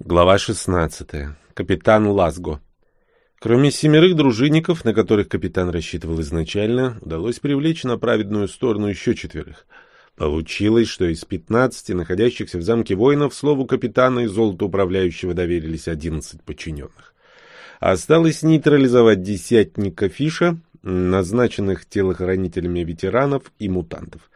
Глава 16. Капитан Лазго. Кроме семерых дружинников, на которых капитан рассчитывал изначально, удалось привлечь на праведную сторону еще четверых. Получилось, что из пятнадцати находящихся в замке воинов слову капитана и золоту управляющего доверились одиннадцать подчиненных. Осталось нейтрализовать десятника Фиша, назначенных телохранителями ветеранов и мутантов.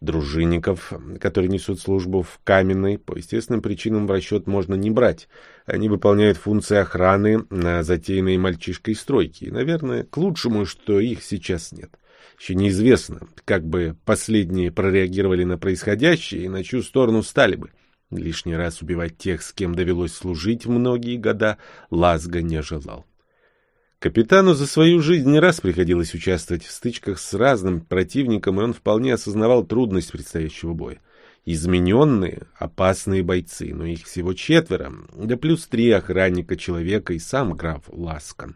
Дружинников, которые несут службу в каменной, по естественным причинам в расчет можно не брать. Они выполняют функции охраны на затеянной мальчишкой стройке. И, наверное, к лучшему, что их сейчас нет. Еще неизвестно, как бы последние прореагировали на происходящее и на чью сторону стали бы. Лишний раз убивать тех, с кем довелось служить многие года, Лазга не желал. Капитану за свою жизнь не раз приходилось участвовать в стычках с разным противником, и он вполне осознавал трудность предстоящего боя. Измененные, опасные бойцы, но их всего четверо, да плюс три охранника человека и сам граф Ласкан.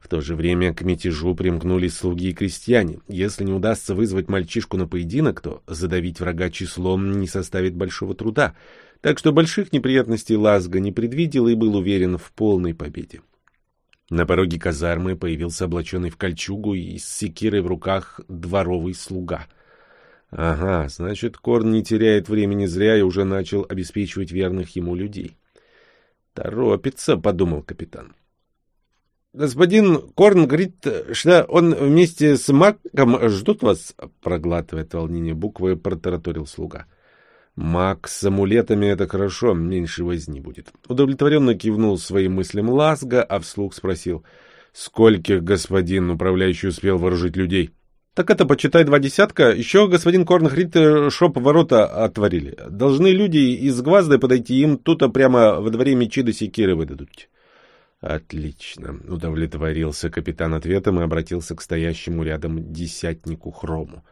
В то же время к мятежу примкнули слуги и крестьяне. Если не удастся вызвать мальчишку на поединок, то задавить врага числом не составит большого труда. Так что больших неприятностей Лазга не предвидел и был уверен в полной победе. На пороге казармы появился облаченный в кольчугу и с секирой в руках дворовый слуга. Ага, значит, Корн не теряет времени зря и уже начал обеспечивать верных ему людей. «Торопится», — подумал капитан. «Господин Корн говорит, что он вместе с Маком ждут вас», — проглатывая волнение буквы, протараторил слуга. Маг с амулетами — это хорошо, меньше возни будет. Удовлетворенно кивнул своим мыслям Лазга, а вслух спросил, скольких господин управляющий успел вооружить людей? — Так это, почитай, два десятка. Еще господин Корнхрит э, шоп ворота отворили. Должны люди из Гвазды подойти, им тут прямо во дворе мечи до секиры выдадут. Отлично, удовлетворился капитан ответом и обратился к стоящему рядом десятнику Хрому.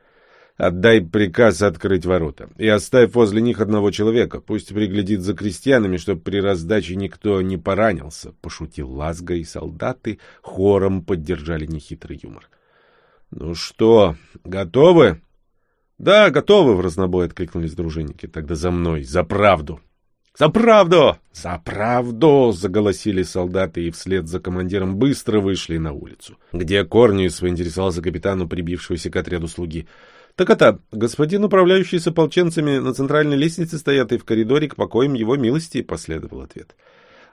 Отдай приказ открыть ворота. И оставь возле них одного человека. Пусть приглядит за крестьянами, чтобы при раздаче никто не поранился, — пошутил Лазга, и солдаты хором поддержали нехитрый юмор. — Ну что, готовы? — Да, готовы, — в разнобой откликнулись дружинники. — Тогда за мной, за правду. — За правду! За правду! — заголосили солдаты и вслед за командиром быстро вышли на улицу. — Где Корниус? — поинтересовался капитану прибившегося к отряду слуги. — так это, господин управляющий с ополченцами на центральной лестнице стоят и в коридоре к покоям его милости, последовал ответ.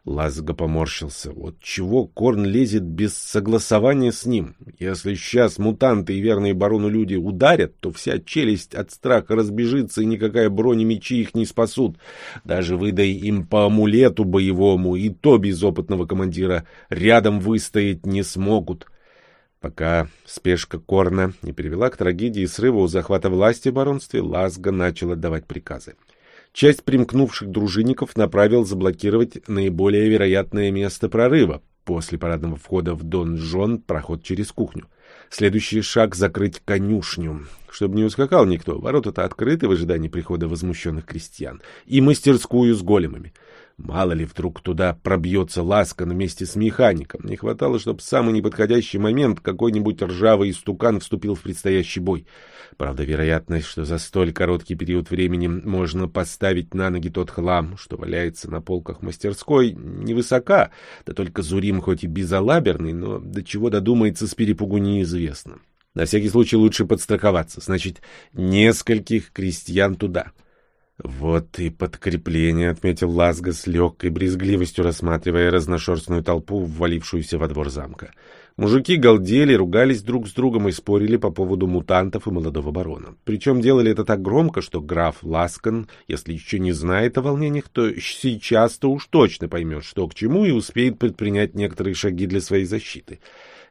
Лазго поморщился. Вот чего Корн лезет без согласования с ним? Если сейчас мутанты и верные барону люди ударят, то вся челюсть от страха разбежится, и никакая броня мечи их не спасут. Даже выдай им по амулету боевому, и то без опытного командира рядом выстоять не смогут. — Пока спешка Корна не привела к трагедии и срыву захвата власти в баронстве, Лазга начал отдавать приказы. Часть примкнувших дружинников направил заблокировать наиболее вероятное место прорыва. После парадного входа в дон-жон проход через кухню. Следующий шаг — закрыть конюшню, чтобы не ускакал никто. Ворота-то открыты в ожидании прихода возмущенных крестьян. И мастерскую с големами. Мало ли вдруг туда пробьется ласка вместе с механиком. Не хватало, чтобы в самый неподходящий момент какой-нибудь ржавый истукан вступил в предстоящий бой. Правда, вероятность, что за столь короткий период времени можно поставить на ноги тот хлам, что валяется на полках мастерской, невысока. Да только Зурим хоть и безалаберный, но до чего додумается с перепугу неизвестно. На всякий случай лучше подстраховаться. Значит, нескольких крестьян туда — вот и подкрепление, — отметил Лазга с легкой брезгливостью, рассматривая разношерстную толпу, ввалившуюся во двор замка. Мужики галдели, ругались друг с другом и спорили по поводу мутантов и молодого барона. Причем делали это так громко, что граф Ласкан, если еще не знает о волнениях, то сейчас-то уж точно поймет, что к чему, и успеет предпринять некоторые шаги для своей защиты.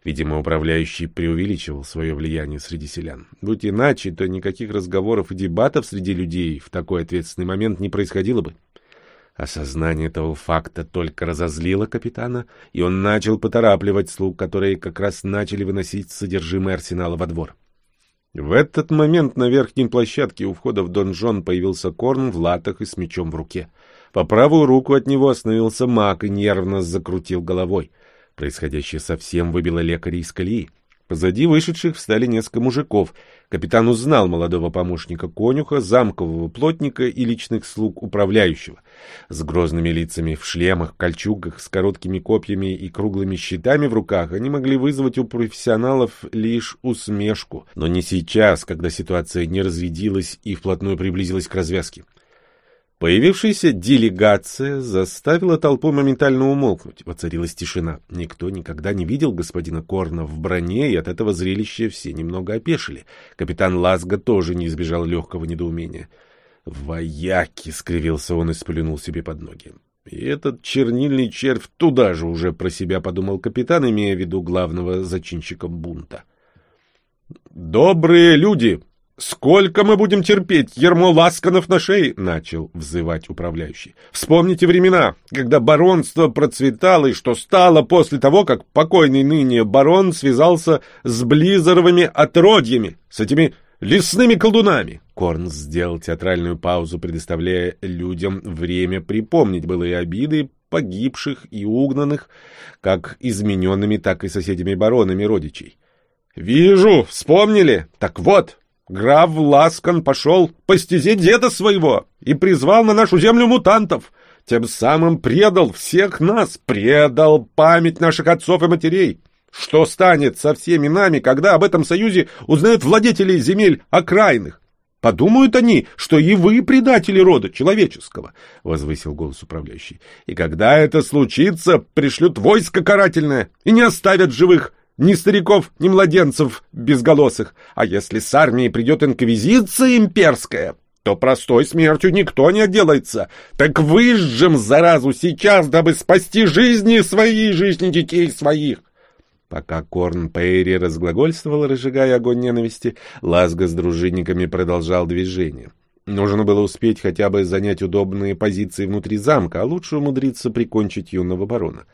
Видимо, управляющий преувеличивал свое влияние среди селян. Будь иначе, то никаких разговоров и дебатов среди людей в такой ответственный момент не происходило бы. Осознание этого факта только разозлило капитана, и он начал поторапливать слуг, которые как раз начали выносить содержимое арсенала во двор. В этот момент на верхней площадке у входа в донжон появился Корн в латах и с мечом в руке. По правую руку от него остановился маг и нервно закрутил головой — Происходящее совсем выбило лекаря из колеи. Позади вышедших встали несколько мужиков. Капитан узнал молодого помощника конюха, замкового плотника и личных слуг управляющего. С грозными лицами, в шлемах, кольчугах, с короткими копьями и круглыми щитами в руках они могли вызвать у профессионалов лишь усмешку. Но не сейчас, когда ситуация не разрядилась и вплотную приблизилась к развязке. Появившаяся делегация заставила толпу моментально умолкнуть. Воцарилась тишина. Никто никогда не видел господина Корна в броне, и от этого зрелища все немного опешили. Капитан Лазга тоже не избежал легкого недоумения. «Вояки!» — скривился он и сплюнул себе под ноги. И этот чернильный червь туда же уже про себя подумал капитан, имея в виду главного зачинщика бунта. «Добрые люди!» «Сколько мы будем терпеть, ермо ласканов на шее?» — начал взывать управляющий. «Вспомните времена, когда баронство процветало и что стало после того, как покойный ныне барон связался с Близоровыми отродьями, с этими лесными колдунами». Корн сделал театральную паузу, предоставляя людям время припомнить былые обиды погибших и угнанных, как измененными, так и соседями баронами родичей. «Вижу, вспомнили. Так вот, Граф Ласкан пошел по стезе деда своего и призвал на нашу землю мутантов, тем самым предал всех нас, предал память наших отцов и матерей. Что станет со всеми нами, когда об этом союзе узнают владетели земель окраинных? Подумают они, что и вы предатели рода человеческого, — возвысил голос управляющий. И когда это случится, пришлют войско карательное и не оставят живых ни стариков, ни младенцев безголосых. А если с армией придет инквизиция имперская, то простой смертью никто не отделается. Так выжжем заразу сейчас, дабы спасти жизни свои, жизни детей своих. Пока Корн Пейри разглагольствовал, разжигая огонь ненависти, Лазга с дружинниками продолжал движение. Нужно было успеть хотя бы занять удобные позиции внутри замка, а лучше умудриться прикончить юного барона.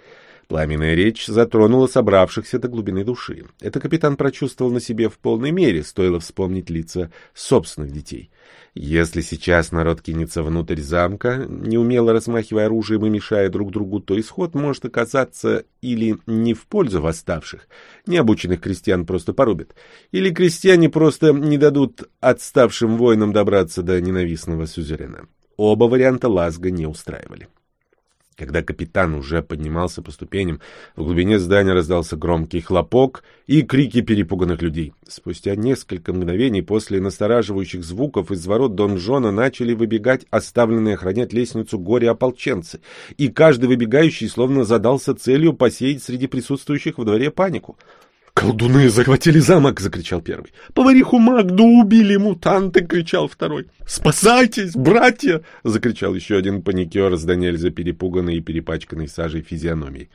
Пламенная речь затронула собравшихся до глубины души. Это капитан прочувствовал на себе в полной мере, стоило вспомнить лица собственных детей. Если сейчас народ кинется внутрь замка, неумело размахивая оружием и мешая друг другу, то исход может оказаться или не в пользу восставших, необученных крестьян просто порубят, или крестьяне просто не дадут отставшим воинам добраться до ненавистного сюзерена. Оба варианта Лазга не устраивали. Когда капитан уже поднимался по ступеням, в глубине здания раздался громкий хлопок и крики перепуганных людей. Спустя несколько мгновений после настораживающих звуков из ворот донжона начали выбегать оставленные охранять лестницу горе-ополченцы, и каждый выбегающий словно задался целью посеять среди присутствующих во дворе панику. «Колдуны захватили замок!» — закричал первый. «Повариху Магду убили мутанты!» — кричал второй. «Спасайтесь, братья!» — закричал еще один паникер с Даниэльза перепуганный и перепачканной сажей физиономией.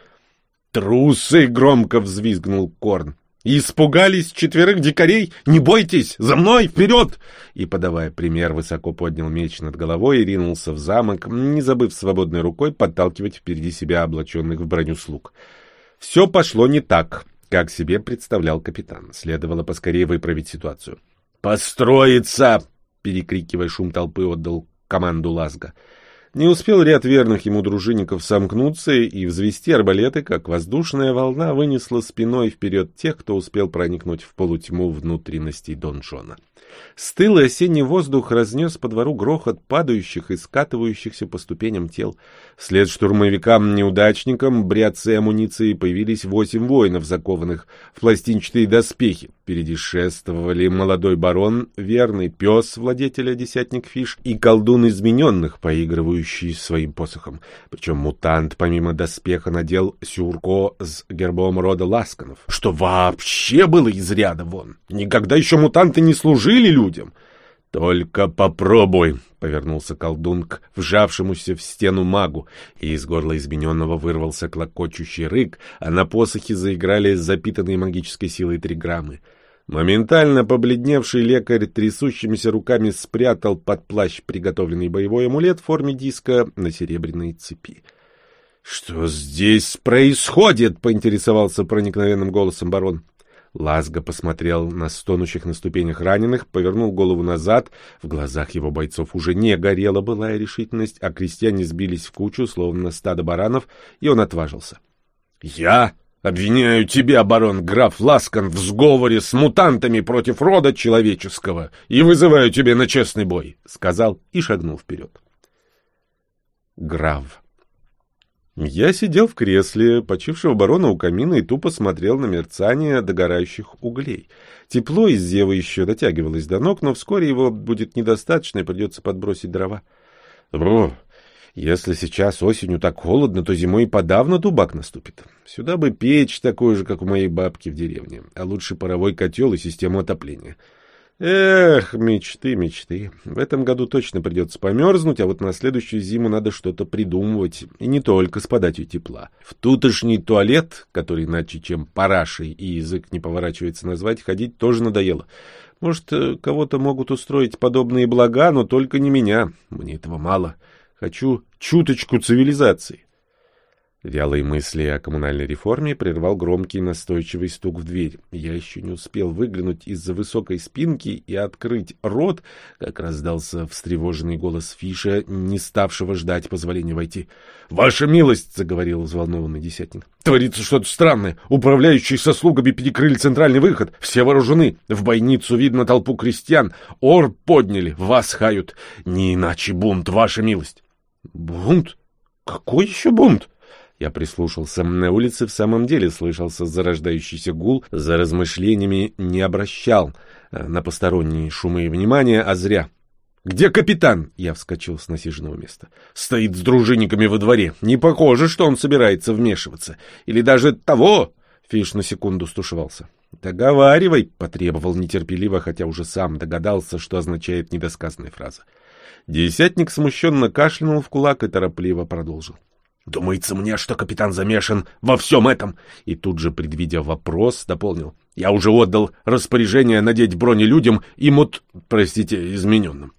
«Трусы!» — громко взвизгнул Корн. «Испугались четверых дикарей? Не бойтесь! За мной! Вперед!» И, подавая пример, высоко поднял меч над головой и ринулся в замок, не забыв свободной рукой подталкивать впереди себя облаченных в броню слуг. Все пошло не так как себе представлял капитан. Следовало поскорее выправить ситуацию. «Построиться!» — перекрикивая шум толпы, отдал команду Лазга. Не успел ряд верных ему дружинников сомкнуться и взвести арбалеты, как воздушная волна вынесла спиной вперед тех, кто успел проникнуть в полутьму внутренностей донжона. Стылый осенний воздух разнес по двору грохот падающих и скатывающихся по ступеням тел. Вслед штурмовикам-неудачникам, бряцы амуниции, появились восемь воинов, закованных в пластинчатые доспехи. Впереди шествовали молодой барон, верный пес владетеля десятник Фиш и колдун измененных, поигрывающий своим посохом. Причем мутант, помимо доспеха, надел сюрко с гербом рода Ласканов, что вообще было из ряда вон. Никогда еще мутанты не служили людям. «Только попробуй!» — повернулся колдун к вжавшемуся в стену магу, и из горла измененного вырвался клокочущий рык, а на посохе заиграли запитанные магической силой триграммы. Моментально побледневший лекарь трясущимися руками спрятал под плащ приготовленный боевой амулет в форме диска на серебряной цепи. «Что здесь происходит?» — поинтересовался проникновенным голосом барон. Лазго посмотрел на стонущих на ступенях раненых, повернул голову назад. В глазах его бойцов уже не горела былая решительность, а крестьяне сбились в кучу, словно стадо баранов, и он отважился. — Я Обвиняю тебя, барон граф Ласкан, в сговоре с мутантами против рода человеческого и вызываю тебя на честный бой, — сказал и шагнул вперед. Граф. Я сидел в кресле почившего барона у камина и тупо смотрел на мерцание догорающих углей. Тепло из зева еще дотягивалось до ног, но вскоре его будет недостаточно и придется подбросить дрова. Бро, если сейчас осенью так холодно, то зимой и подавно дубак наступит. Сюда бы печь такой же, как у моей бабки в деревне, а лучше паровой котел и систему отопления. Эх, мечты, мечты. В этом году точно придется померзнуть, а вот на следующую зиму надо что-то придумывать, и не только с подачей тепла. В тутошний туалет, который иначе чем парашей и язык не поворачивается назвать, ходить тоже надоело. Может, э, кого-то могут устроить подобные блага, но только не меня. Мне этого мало. Хочу чуточку цивилизации. Вялые мысли о коммунальной реформе прервал громкий настойчивый стук в дверь. Я еще не успел выглянуть из-за высокой спинки и открыть рот, как раздался встревоженный голос Фиша, не ставшего ждать позволения войти. — Ваша милость! — заговорил взволнованный десятник. — Творится что-то странное. Управляющие со слугами перекрыли центральный выход. Все вооружены. В бойницу видно толпу крестьян. Ор подняли. Вас хают. Не иначе бунт, ваша милость. Бунт? Какой еще бунт? Я прислушался. На улице в самом деле слышался зарождающийся гул, за размышлениями не обращал э, на посторонние шумы и внимания, а зря. «Где капитан?» Я вскочил с насиженного места. «Стоит с дружинниками во дворе. Не похоже, что он собирается вмешиваться. Или даже того!» Фиш на секунду стушевался. «Договаривай!» — потребовал нетерпеливо, хотя уже сам догадался, что означает недосказанная фраза. Десятник смущенно кашлянул в кулак и торопливо продолжил. «Думается мне, что капитан замешан во всем этом!» И тут же, предвидя вопрос, дополнил. «Я уже отдал распоряжение надеть брони людям и мут... простите, измененным».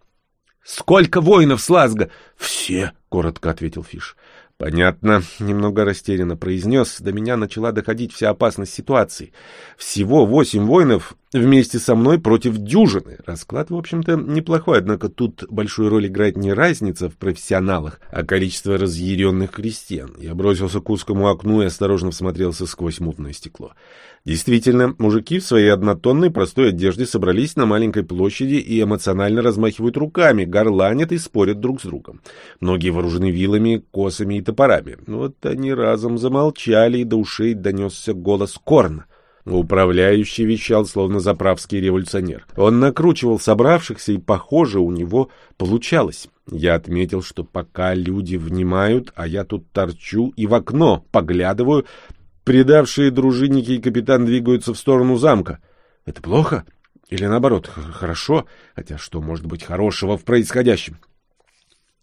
«Сколько воинов с Лазга?» «Все», — коротко ответил Фиш. Понятно, немного растерянно произнес. До меня начала доходить вся опасность ситуации. Всего восемь воинов вместе со мной против дюжины. Расклад, в общем-то, неплохой, однако тут большую роль играет не разница в профессионалах, а количество разъяренных крестьян. Я бросился к узкому окну и осторожно всмотрелся сквозь мутное стекло. Действительно, мужики в своей однотонной простой одежде собрались на маленькой площади и эмоционально размахивают руками, горланят и спорят друг с другом. Многие вооружены вилами, косами и топорами. Вот они разом замолчали, и до ушей донесся голос Корна. Управляющий вещал, словно заправский революционер. Он накручивал собравшихся, и, похоже, у него получалось. Я отметил, что пока люди внимают, а я тут торчу и в окно поглядываю, предавшие дружинники и капитан двигаются в сторону замка. Это плохо? Или наоборот, хорошо? Хотя что может быть хорошего в происходящем?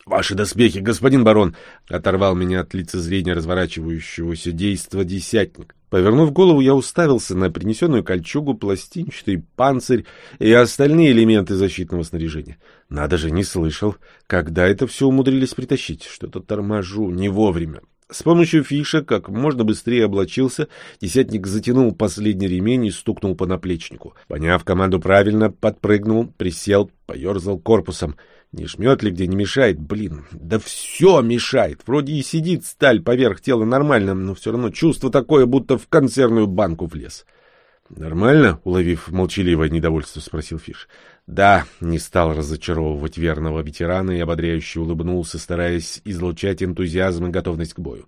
«Ваши доспехи, господин барон!» — оторвал меня от лицезрения разворачивающегося действа десятник. Повернув голову, я уставился на принесенную кольчугу, пластинчатый панцирь и остальные элементы защитного снаряжения. Надо же, не слышал, когда это все умудрились притащить. Что-то торможу не вовремя. С помощью фиша как можно быстрее облачился, десятник затянул последний ремень и стукнул по наплечнику. Поняв команду правильно, подпрыгнул, присел, поерзал корпусом — не жмет ли где, не мешает? Блин, да все мешает. Вроде и сидит сталь поверх тела нормально, но все равно чувство такое, будто в консервную банку влез. «Нормально?» — уловив молчаливое недовольство, спросил Фиш. «Да», — не стал разочаровывать верного ветерана и ободряюще улыбнулся, стараясь излучать энтузиазм и готовность к бою.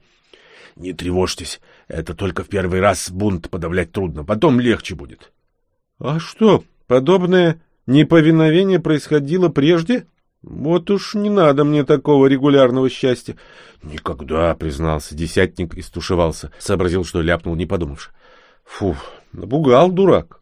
«Не тревожьтесь, это только в первый раз бунт подавлять трудно, потом легче будет». «А что, подобное неповиновение происходило прежде?» Вот уж не надо мне такого регулярного счастья. Никогда, признался десятник и стушевался. Сообразил, что ляпнул, не подумавши. Фу, напугал дурак.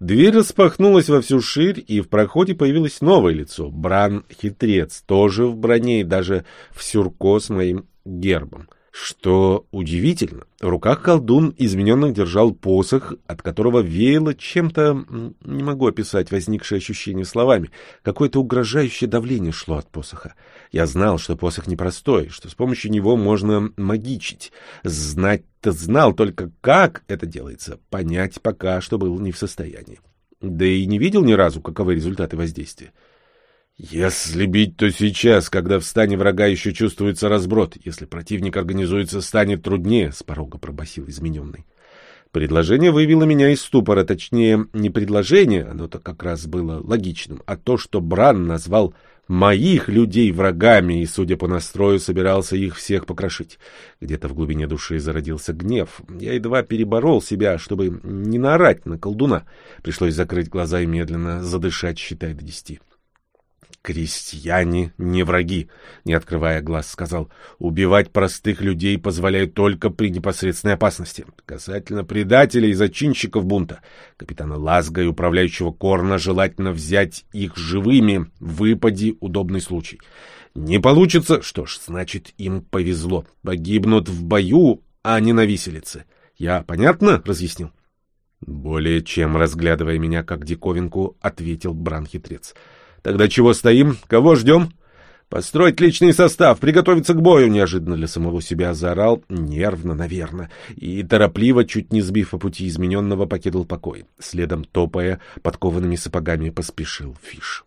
Дверь распахнулась во всю ширь, и в проходе появилось новое лицо. Бран-хитрец, тоже в броне и даже в сюрко с моим гербом. Что удивительно, в руках колдун измененных держал посох, от которого веяло чем-то, не могу описать возникшее ощущение словами, какое-то угрожающее давление шло от посоха. Я знал, что посох непростой, что с помощью него можно магичить. Знать-то знал, только как это делается, понять пока что был не в состоянии. Да и не видел ни разу, каковы результаты воздействия. Если бить, то сейчас, когда в стане врага еще чувствуется разброд. Если противник организуется, станет труднее, — с порога пробасил измененный. Предложение вывело меня из ступора, точнее, не предложение, оно-то как раз было логичным, а то, что Бран назвал моих людей врагами и, судя по настрою, собирался их всех покрошить. Где-то в глубине души зародился гнев. Я едва переборол себя, чтобы не наорать на колдуна. Пришлось закрыть глаза и медленно задышать, считая до десяти. «Крестьяне не враги», — не открывая глаз, сказал. «Убивать простых людей позволяют только при непосредственной опасности. Касательно предателей и зачинщиков бунта, капитана Лазга и управляющего Корна желательно взять их живыми, выпади удобный случай. Не получится, что ж, значит, им повезло. Погибнут в бою, а не на виселице. Я понятно разъяснил?» Более чем разглядывая меня как диковинку, ответил Бран-хитрец. — Тогда чего стоим? Кого ждем? Построить личный состав, приготовиться к бою, неожиданно для самого себя заорал, нервно, наверное, и торопливо, чуть не сбив по пути измененного, покинул покой. Следом, топая подкованными сапогами, поспешил Фиш.